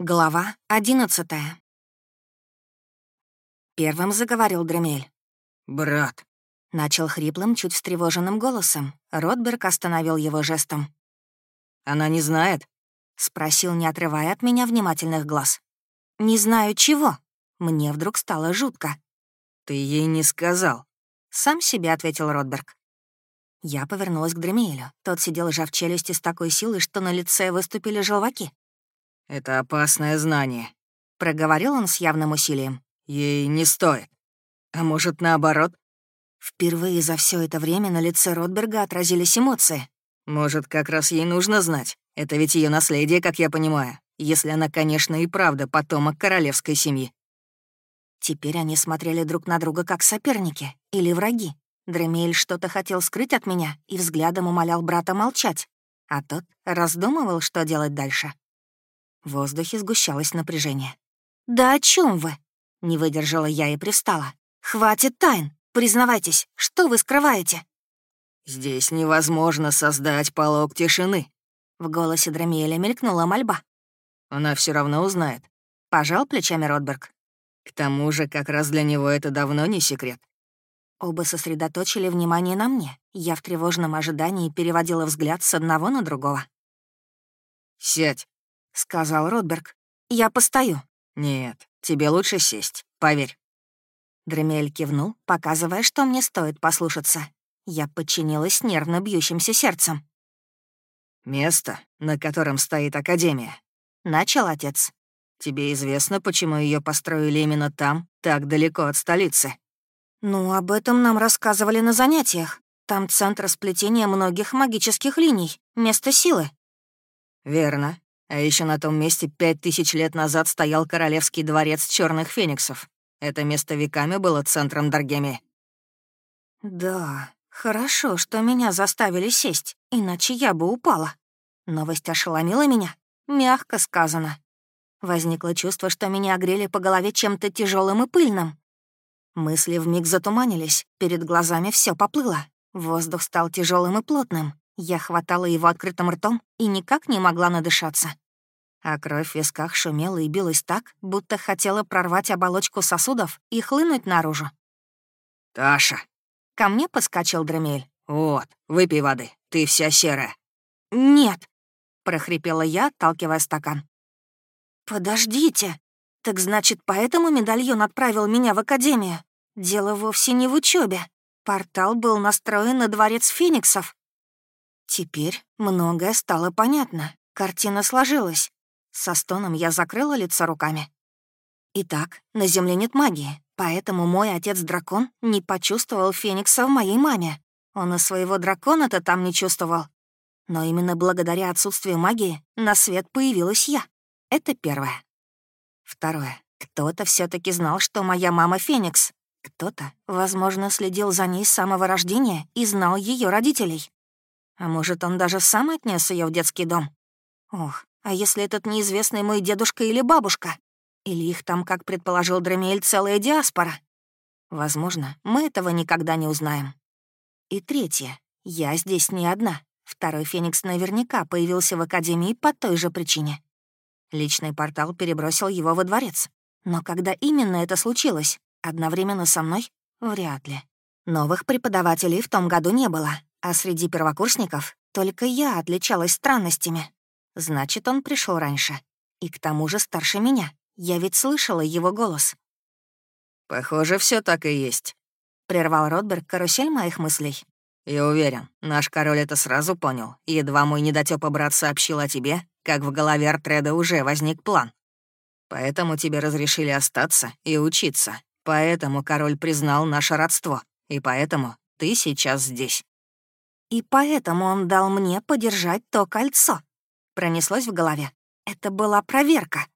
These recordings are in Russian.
Глава одиннадцатая. Первым заговорил Дремель. «Брат», — начал хриплым, чуть встревоженным голосом. Ротберг остановил его жестом. «Она не знает?» — спросил, не отрывая от меня внимательных глаз. «Не знаю чего». Мне вдруг стало жутко. «Ты ей не сказал?» — сам себе ответил Ротберг. Я повернулась к Дремелю. Тот сидел, сжав челюсти с такой силой, что на лице выступили желваки. «Это опасное знание», — проговорил он с явным усилием. «Ей не стоит. А может, наоборот?» Впервые за все это время на лице Ротберга отразились эмоции. «Может, как раз ей нужно знать. Это ведь ее наследие, как я понимаю, если она, конечно, и правда потомок королевской семьи». Теперь они смотрели друг на друга как соперники или враги. Дремель что-то хотел скрыть от меня и взглядом умолял брата молчать, а тот раздумывал, что делать дальше. В воздухе сгущалось напряжение. «Да о чем вы?» — не выдержала я и пристала. «Хватит тайн! Признавайтесь, что вы скрываете?» «Здесь невозможно создать полог тишины», — в голосе Драмиэля мелькнула мольба. «Она все равно узнает», — пожал плечами Ротберг. «К тому же как раз для него это давно не секрет». Оба сосредоточили внимание на мне. Я в тревожном ожидании переводила взгляд с одного на другого. «Сядь», — сказал Ротберг. «Я постою». «Нет, тебе лучше сесть, поверь». Дремель кивнул, показывая, что мне стоит послушаться. Я подчинилась нервно бьющимся сердцем. «Место, на котором стоит Академия», — начал отец. «Тебе известно, почему ее построили именно там, так далеко от столицы?» «Ну, об этом нам рассказывали на занятиях. Там центр сплетения многих магических линий, место силы». «Верно. А еще на том месте пять тысяч лет назад стоял королевский дворец черных фениксов. Это место веками было центром Даргеми. Да, хорошо, что меня заставили сесть, иначе я бы упала. Новость ошеломила меня, мягко сказано. Возникло чувство, что меня огрели по голове чем-то тяжелым и пыльным. Мысли вмиг затуманились, перед глазами все поплыло. Воздух стал тяжелым и плотным. Я хватала его открытым ртом и никак не могла надышаться. А кровь в висках шумела и билась так, будто хотела прорвать оболочку сосудов и хлынуть наружу. «Таша!» Ко мне подскочил Дремель. «Вот, выпей воды, ты вся серая». «Нет!» — прохрипела я, отталкивая стакан. «Подождите! Так значит, поэтому медальон отправил меня в академию? Дело вовсе не в учебе. Портал был настроен на дворец фениксов. Теперь многое стало понятно. Картина сложилась. Со стоном я закрыла лицо руками. Итак, на Земле нет магии, поэтому мой отец-дракон не почувствовал Феникса в моей маме. Он и своего дракона-то там не чувствовал. Но именно благодаря отсутствию магии на свет появилась я. Это первое. Второе. Кто-то все таки знал, что моя мама — Феникс. Кто-то, возможно, следил за ней с самого рождения и знал ее родителей. А может, он даже сам отнес ее в детский дом? Ох, а если этот неизвестный мой дедушка или бабушка? Или их там, как предположил Дремель, целая диаспора? Возможно, мы этого никогда не узнаем. И третье. Я здесь не одна. Второй Феникс наверняка появился в Академии по той же причине. Личный портал перебросил его во дворец. Но когда именно это случилось? Одновременно со мной? Вряд ли. Новых преподавателей в том году не было, а среди первокурсников только я отличалась странностями. Значит, он пришел раньше. И к тому же старше меня. Я ведь слышала его голос. «Похоже, все так и есть», — прервал Ротберг карусель моих мыслей. «Я уверен, наш король это сразу понял. Едва мой недотёпа брат сообщил о тебе, как в голове Артреда уже возник план. Поэтому тебе разрешили остаться и учиться. Поэтому король признал наше родство. И поэтому ты сейчас здесь. И поэтому он дал мне подержать то кольцо. Пронеслось в голове. Это была проверка.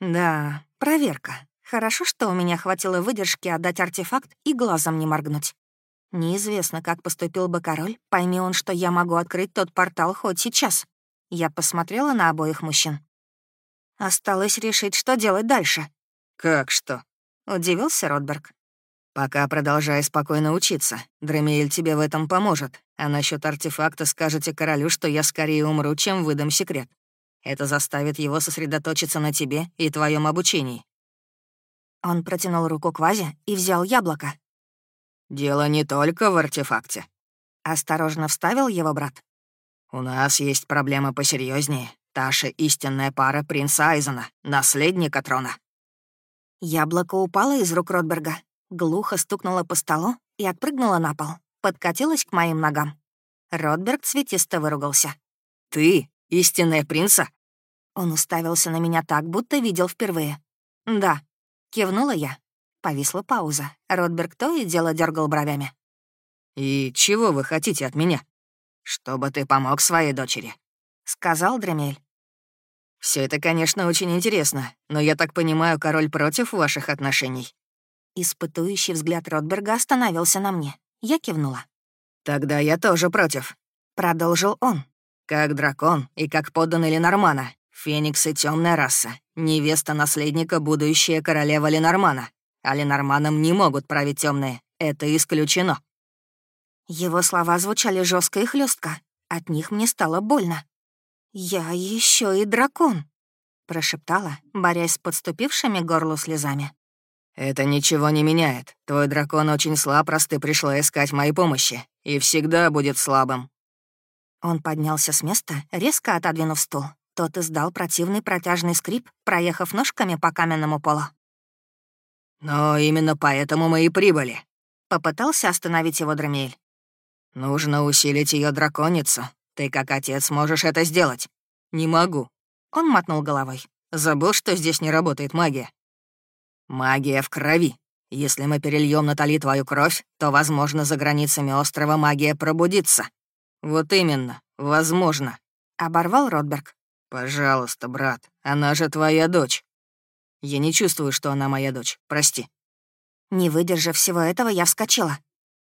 Да, проверка. Хорошо, что у меня хватило выдержки отдать артефакт и глазом не моргнуть. Неизвестно, как поступил бы король, пойми он, что я могу открыть тот портал хоть сейчас. Я посмотрела на обоих мужчин. Осталось решить, что делать дальше. «Как что?» — удивился Ротберг. «Пока продолжай спокойно учиться. Дремиэль тебе в этом поможет. А насчет артефакта скажете королю, что я скорее умру, чем выдам секрет. Это заставит его сосредоточиться на тебе и твоем обучении. Он протянул руку к вазе и взял яблоко. «Дело не только в артефакте», — осторожно вставил его брат. «У нас есть проблема посерьезнее. Таша — истинная пара принца Айзена, наследника трона». Яблоко упало из рук Ротберга, глухо стукнуло по столу и отпрыгнуло на пол, подкатилось к моим ногам. Ротберг цветисто выругался. «Ты истинная принца?» Он уставился на меня так, будто видел впервые. «Да», — кивнула я. Повисла пауза. Ротберг то и дело дергал бровями. «И чего вы хотите от меня?» «Чтобы ты помог своей дочери», — сказал Дремель. Все это, конечно, очень интересно, но я так понимаю, король против ваших отношений». Испытующий взгляд Ротберга остановился на мне. Я кивнула. «Тогда я тоже против», — продолжил он. «Как дракон и как подданный Ленормана, Фениксы — темная раса, невеста наследника — будущая королева Ленормана. А Ленорманом не могут править темные. Это исключено». Его слова звучали жестко и хлестко. От них мне стало больно. «Я еще и дракон», — прошептала, борясь с подступившими горлу слезами. «Это ничего не меняет. Твой дракон очень слаб, раз ты пришла искать моей помощи, и всегда будет слабым». Он поднялся с места, резко отодвинув стул. Тот издал противный протяжный скрип, проехав ножками по каменному полу. «Но именно поэтому мы и прибыли», — попытался остановить его Драмель. «Нужно усилить ее драконицу. Ты как отец можешь это сделать». «Не могу». Он мотнул головой. «Забыл, что здесь не работает магия». «Магия в крови. Если мы перельем Натали твою кровь, то, возможно, за границами острова магия пробудится». «Вот именно, возможно», — оборвал Ротберг. «Пожалуйста, брат, она же твоя дочь». Я не чувствую, что она моя дочь. Прости». Не выдержав всего этого, я вскочила.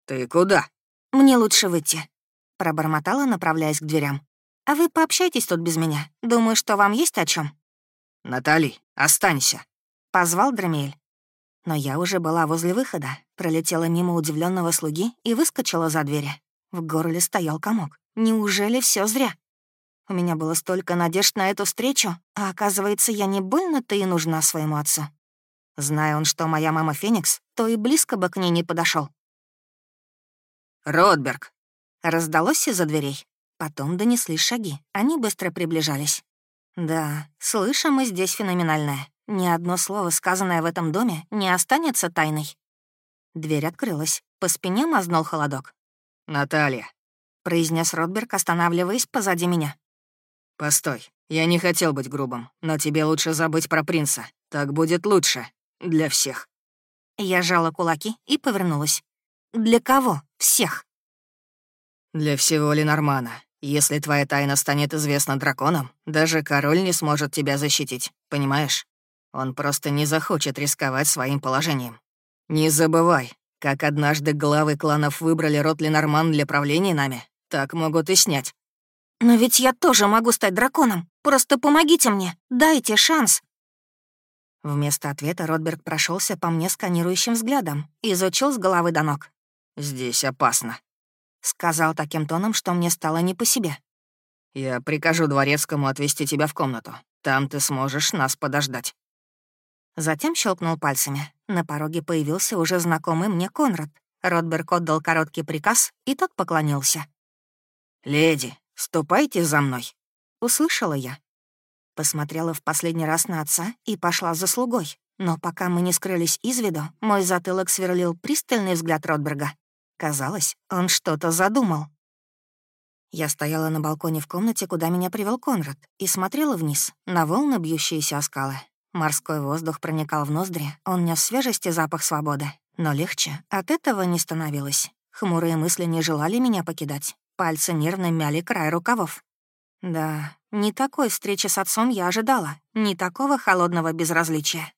«Ты куда?» «Мне лучше выйти», — пробормотала, направляясь к дверям. «А вы пообщайтесь тут без меня. Думаю, что вам есть о чем. «Натали, останься», — позвал Драмель. Но я уже была возле выхода, пролетела мимо удивленного слуги и выскочила за двери. В горле стоял комок. Неужели все зря? У меня было столько надежд на эту встречу, а оказывается, я не больно-то и нужна своему отцу. Зная он, что моя мама Феникс, то и близко бы к ней не подошел. «Ротберг!» Раздалось из-за дверей. Потом донеслись шаги. Они быстро приближались. Да, слышим мы здесь феноменальное. Ни одно слово, сказанное в этом доме, не останется тайной. Дверь открылась. По спине мазнул холодок. «Наталья», — произнес Ротберг, останавливаясь позади меня. «Постой, я не хотел быть грубым, но тебе лучше забыть про принца. Так будет лучше. Для всех». Я жала кулаки и повернулась. «Для кого? Всех?» «Для всего Ленормана. Если твоя тайна станет известна драконам, даже король не сможет тебя защитить, понимаешь? Он просто не захочет рисковать своим положением. Не забывай, как однажды главы кланов выбрали род Ленорман для правления нами, так могут и снять. «Но ведь я тоже могу стать драконом. Просто помогите мне, дайте шанс». Вместо ответа Ротберг прошелся по мне сканирующим взглядом и изучил с головы до ног. «Здесь опасно», — сказал таким тоном, что мне стало не по себе. «Я прикажу дворецкому отвезти тебя в комнату. Там ты сможешь нас подождать». Затем щелкнул пальцами. На пороге появился уже знакомый мне Конрад. Ротберг отдал короткий приказ, и тот поклонился. «Леди, «Ступайте за мной», — услышала я. Посмотрела в последний раз на отца и пошла за слугой. Но пока мы не скрылись из виду, мой затылок сверлил пристальный взгляд Ротберга. Казалось, он что-то задумал. Я стояла на балконе в комнате, куда меня привел Конрад, и смотрела вниз, на волны, бьющиеся о скалы. Морской воздух проникал в ноздри, он нес свежести запах свободы. Но легче от этого не становилось. Хмурые мысли не желали меня покидать. Пальцы нервно мяли край рукавов. Да, не такой встречи с отцом я ожидала, не такого холодного безразличия.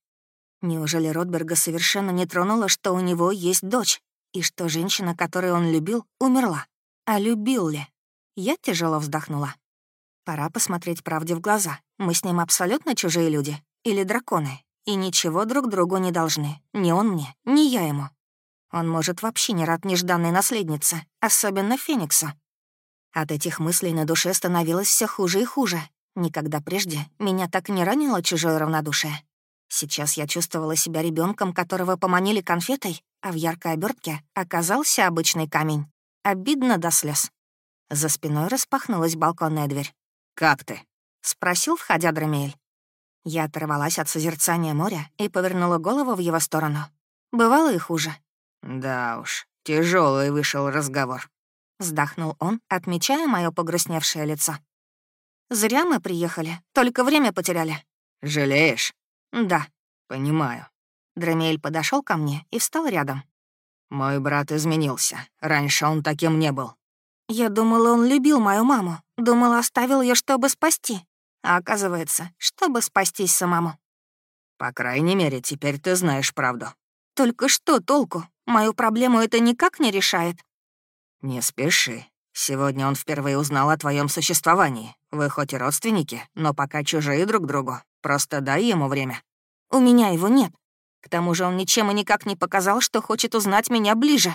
Неужели Ротберга совершенно не тронуло, что у него есть дочь, и что женщина, которую он любил, умерла? А любил ли? Я тяжело вздохнула. Пора посмотреть правде в глаза. Мы с ним абсолютно чужие люди. Или драконы. И ничего друг другу не должны. Ни он мне, ни я ему. Он может вообще не рад нежданной наследнице, особенно Фениксу. От этих мыслей на душе становилось все хуже и хуже. Никогда прежде меня так не ранило чужое равнодушие. Сейчас я чувствовала себя ребенком, которого поманили конфетой, а в яркой обертке оказался обычный камень. Обидно до слез. За спиной распахнулась балконная дверь. «Как ты?» — спросил, входя Драмиэль. Я оторвалась от созерцания моря и повернула голову в его сторону. Бывало и хуже. «Да уж, тяжелый вышел разговор», — вздохнул он, отмечая мое погрустневшее лицо. «Зря мы приехали, только время потеряли». «Жалеешь?» «Да». «Понимаю». Драмиэль подошел ко мне и встал рядом. «Мой брат изменился. Раньше он таким не был». «Я думала, он любил мою маму. Думала, оставил ее, чтобы спасти. А оказывается, чтобы спастись самому». «По крайней мере, теперь ты знаешь правду». «Только что толку? Мою проблему это никак не решает». «Не спеши. Сегодня он впервые узнал о твоем существовании. Вы хоть и родственники, но пока чужие друг другу. Просто дай ему время». «У меня его нет. К тому же он ничем и никак не показал, что хочет узнать меня ближе».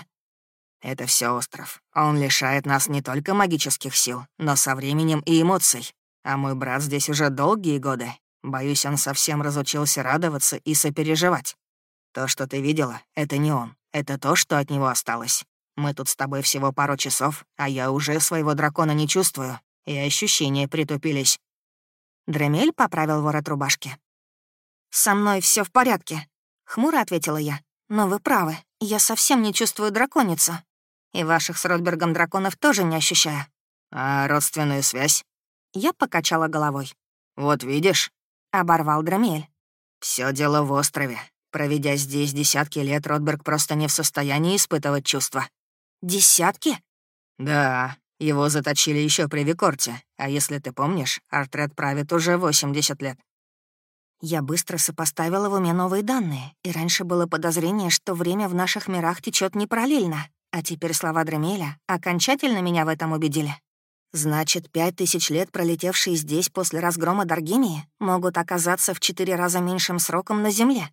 «Это все остров. Он лишает нас не только магических сил, но со временем и эмоций. А мой брат здесь уже долгие годы. Боюсь, он совсем разучился радоваться и сопереживать. То, что ты видела, это не он. Это то, что от него осталось. Мы тут с тобой всего пару часов, а я уже своего дракона не чувствую, и ощущения притупились». Дремель поправил ворот рубашки. «Со мной все в порядке», — хмуро ответила я. «Но вы правы, я совсем не чувствую драконицу. И ваших с Ротбергом драконов тоже не ощущаю». «А родственную связь?» Я покачала головой. «Вот видишь?» — оборвал Драмель. Все дело в острове. Проведя здесь десятки лет, Ротберг просто не в состоянии испытывать чувства. «Десятки?» «Да, его заточили еще при Викорте, а если ты помнишь, Артред правит уже 80 лет». Я быстро сопоставила в уме новые данные, и раньше было подозрение, что время в наших мирах течет не параллельно, а теперь слова Дремеля окончательно меня в этом убедили. Значит, пять тысяч лет, пролетевшие здесь после разгрома Даргемии, могут оказаться в четыре раза меньшим сроком на Земле.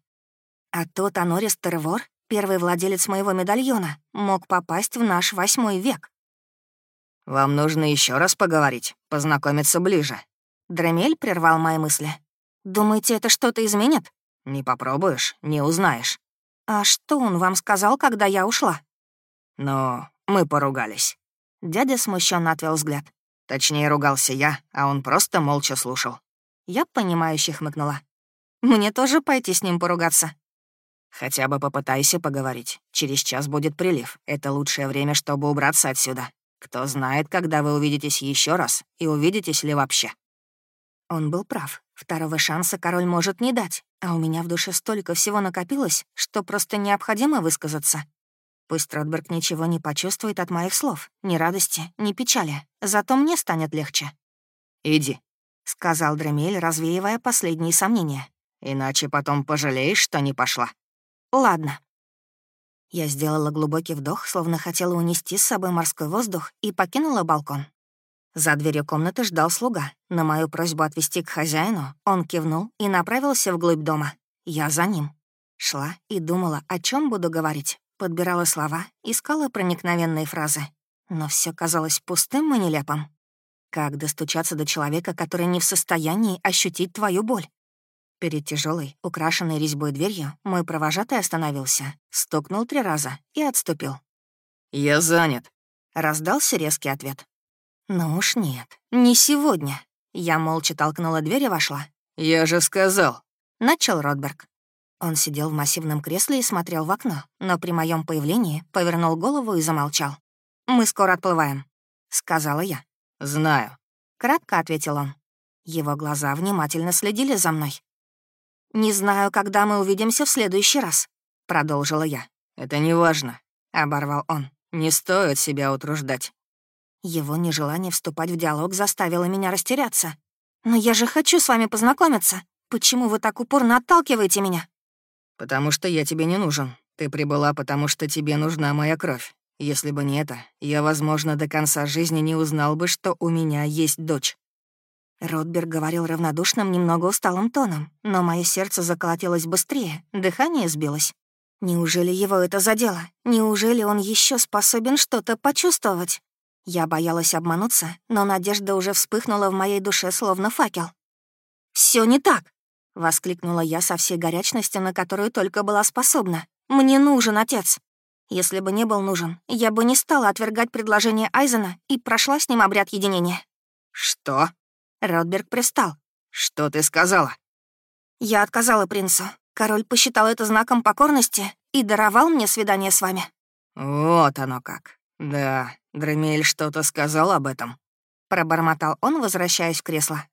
А тот Анорис Тервор, первый владелец моего медальона, мог попасть в наш восьмой век. «Вам нужно еще раз поговорить, познакомиться ближе». Дремель прервал мои мысли. «Думаете, это что-то изменит?» «Не попробуешь, не узнаешь». «А что он вам сказал, когда я ушла?» «Ну, мы поругались». Дядя смущенно отвел взгляд. Точнее, ругался я, а он просто молча слушал. Я понимающе хмыкнула. Мне тоже пойти с ним поругаться. Хотя бы попытайся поговорить. Через час будет прилив. Это лучшее время, чтобы убраться отсюда. Кто знает, когда вы увидитесь еще раз, и увидитесь ли вообще. Он был прав. Второго шанса король может не дать, а у меня в душе столько всего накопилось, что просто необходимо высказаться. Пусть Ротберг ничего не почувствует от моих слов, ни радости, ни печали, зато мне станет легче. «Иди», — сказал Дремель, развеивая последние сомнения. «Иначе потом пожалеешь, что не пошла». «Ладно». Я сделала глубокий вдох, словно хотела унести с собой морской воздух, и покинула балкон. За дверью комнаты ждал слуга. На мою просьбу отвести к хозяину он кивнул и направился вглубь дома. Я за ним. Шла и думала, о чем буду говорить. Подбирала слова, искала проникновенные фразы. Но все казалось пустым и нелепым. Как достучаться до человека, который не в состоянии ощутить твою боль? Перед тяжелой, украшенной резьбой дверью мой провожатый остановился, стукнул три раза и отступил. «Я занят», — раздался резкий ответ. «Ну уж нет, не сегодня». Я молча толкнула дверь и вошла. «Я же сказал», — начал Ротберг. Он сидел в массивном кресле и смотрел в окно, но при моем появлении повернул голову и замолчал. «Мы скоро отплываем», — сказала я. «Знаю», — кратко ответил он. Его глаза внимательно следили за мной. «Не знаю, когда мы увидимся в следующий раз», — продолжила я. «Это не важно», — оборвал он. «Не стоит себя утруждать». Его нежелание вступать в диалог заставило меня растеряться. «Но я же хочу с вами познакомиться. Почему вы так упорно отталкиваете меня?» «Потому что я тебе не нужен. Ты прибыла, потому что тебе нужна моя кровь. Если бы не это, я, возможно, до конца жизни не узнал бы, что у меня есть дочь». Ротберг говорил равнодушным, немного усталым тоном, но мое сердце заколотилось быстрее, дыхание сбилось. Неужели его это задело? Неужели он еще способен что-то почувствовать? Я боялась обмануться, но надежда уже вспыхнула в моей душе, словно факел. Все не так!» — воскликнула я со всей горячностью, на которую только была способна. «Мне нужен отец!» Если бы не был нужен, я бы не стала отвергать предложение Айзена и прошла с ним обряд единения. «Что?» Ротберг пристал. «Что ты сказала?» Я отказала принцу. Король посчитал это знаком покорности и даровал мне свидание с вами. «Вот оно как. Да, Дремель что-то сказал об этом», — пробормотал он, возвращаясь в кресло.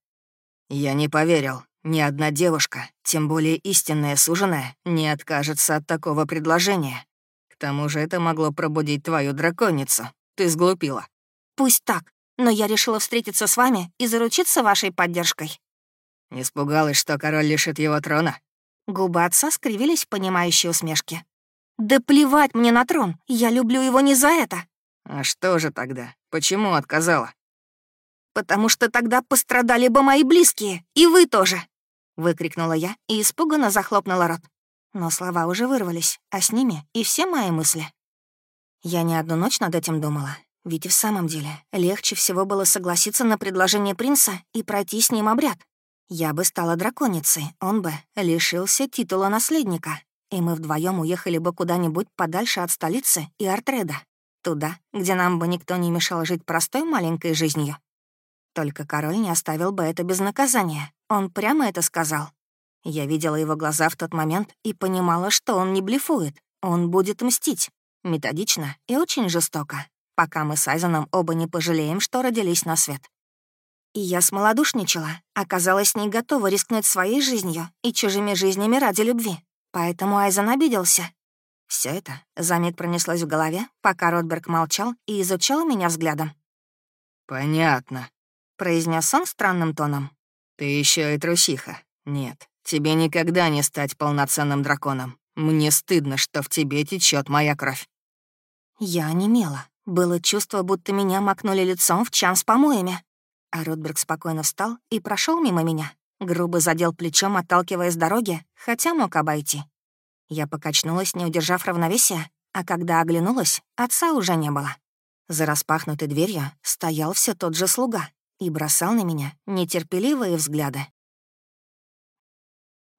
«Я не поверил. Ни одна девушка, тем более истинная суженая, не откажется от такого предложения. К тому же это могло пробудить твою драконицу. Ты сглупила». «Пусть так, но я решила встретиться с вами и заручиться вашей поддержкой». «Испугалась, что король лишит его трона?» Губы отца скривились в понимающей усмешке. «Да плевать мне на трон, я люблю его не за это». «А что же тогда? Почему отказала?» «Потому что тогда пострадали бы мои близкие, и вы тоже!» Выкрикнула я и испуганно захлопнула рот. Но слова уже вырвались, а с ними и все мои мысли. Я не одну ночь над этим думала, ведь и в самом деле легче всего было согласиться на предложение принца и пройти с ним обряд. Я бы стала драконицей, он бы лишился титула наследника, и мы вдвоем уехали бы куда-нибудь подальше от столицы и Артреда, туда, где нам бы никто не мешал жить простой маленькой жизнью. Только король не оставил бы это без наказания, он прямо это сказал. Я видела его глаза в тот момент и понимала, что он не блефует, он будет мстить, методично и очень жестоко, пока мы с Айзеном оба не пожалеем, что родились на свет. И я смолодушничала, оказалась не готова рискнуть своей жизнью и чужими жизнями ради любви. Поэтому Айзен обиделся. Все это за миг пронеслось в голове, пока Ротберг молчал и изучал меня взглядом. «Понятно», — произнес он странным тоном. «Ты еще и трусиха. Нет, тебе никогда не стать полноценным драконом. Мне стыдно, что в тебе течет моя кровь». Я онемела. Было чувство, будто меня макнули лицом в чан с помоями. А Ротберг спокойно встал и прошел мимо меня. Грубо задел плечом, отталкивая с дороги, хотя мог обойти. Я покачнулась, не удержав равновесия, а когда оглянулась, отца уже не было. За распахнутой дверью стоял все тот же слуга и бросал на меня нетерпеливые взгляды.